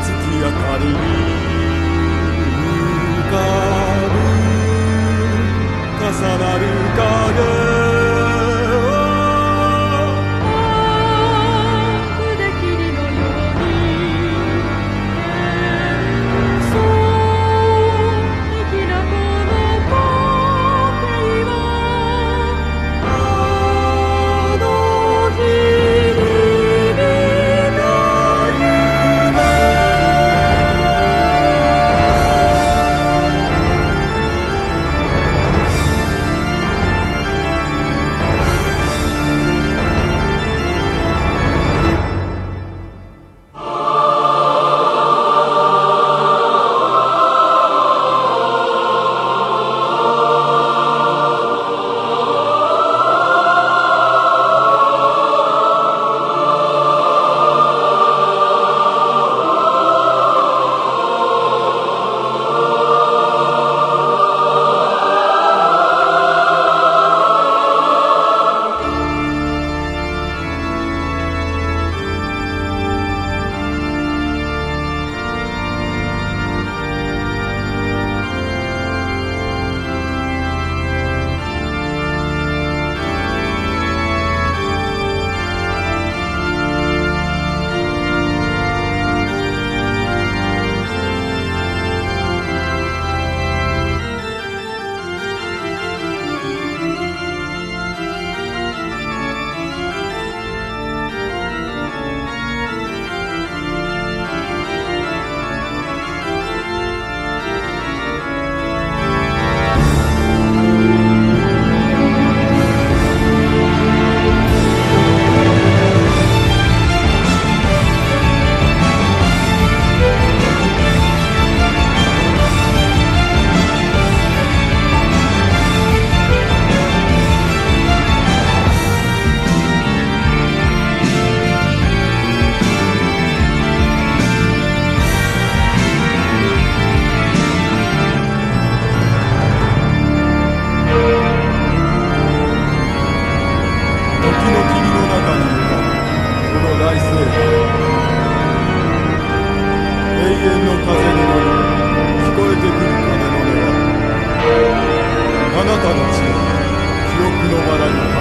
月明かりに浮かぶ重なる影。know I mean.